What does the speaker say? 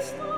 list.